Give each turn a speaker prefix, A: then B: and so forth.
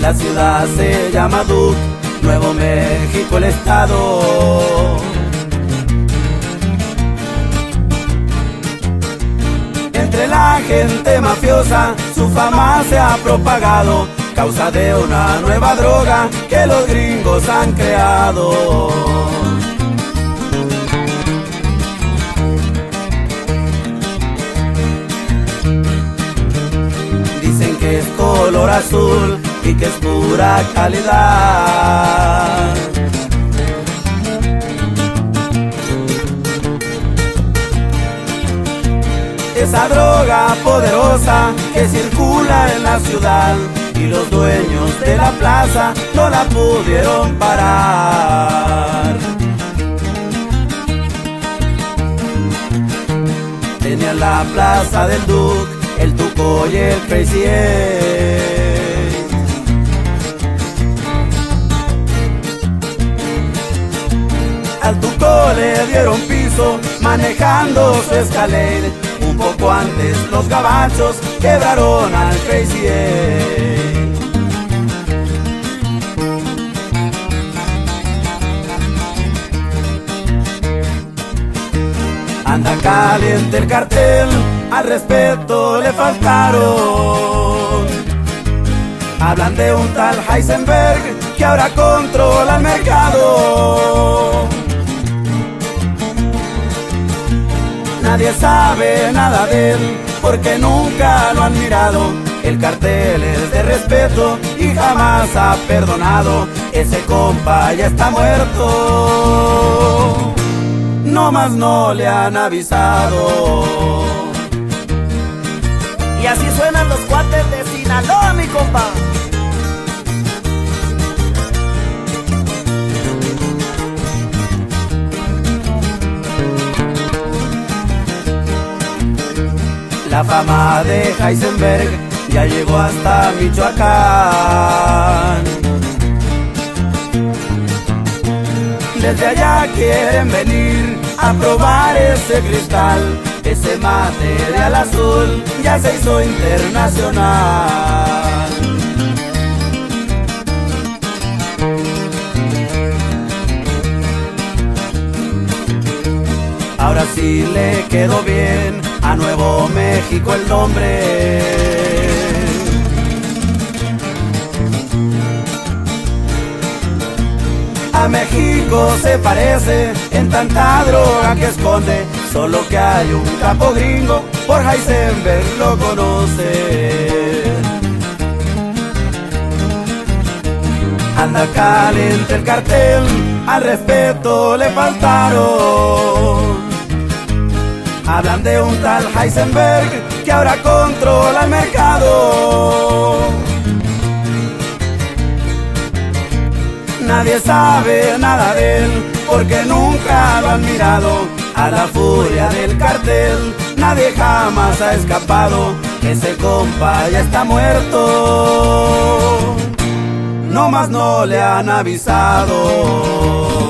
A: La ciudad se llama Duke, Nuevo México el estado. Entre la gente mafiosa su fama se ha propagado, causa de una nueva droga que los gringos han creado. Azul y que es pura calidad. Esa droga poderosa que circula en la ciudad y los dueños de la plaza no la pudieron parar. Tenía la plaza del Duque, el Tuco y el Crazy Le dieron piso manejando su Escalade. Un poco antes los gabachos quebraron al Crazy. Anda caliente el cartel, al respeto le faltaron. Hablan de un tal Heisenberg que ahora controla el mercado. Nadie sabe nada de él porque nunca lo han mirado. El cartel es de respeto y jamás ha perdonado. Ese compa ya está muerto. No más no le han avisado.
B: Y así suenan los cuates de
A: La fama de Heisenberg ya llegó hasta Michoacán. Desde allá quieren venir a probar ese cristal, ese material azul ya se hizo internacional. Ahora sí le quedó bien a Nuevo México el nombre. A México se parece en tanta droga que esconde, solo que hay un capo gringo, por Heisenberg lo conoce. Anda caliente el cartel, al respeto le faltaron. Hablan de un tal Heisenberg que ahora controla el mercado. Nadie sabe nada de él porque nunca lo han mirado. A la furia del cartel nadie jamás ha escapado. Ese compa ya está muerto. No más no le han avisado.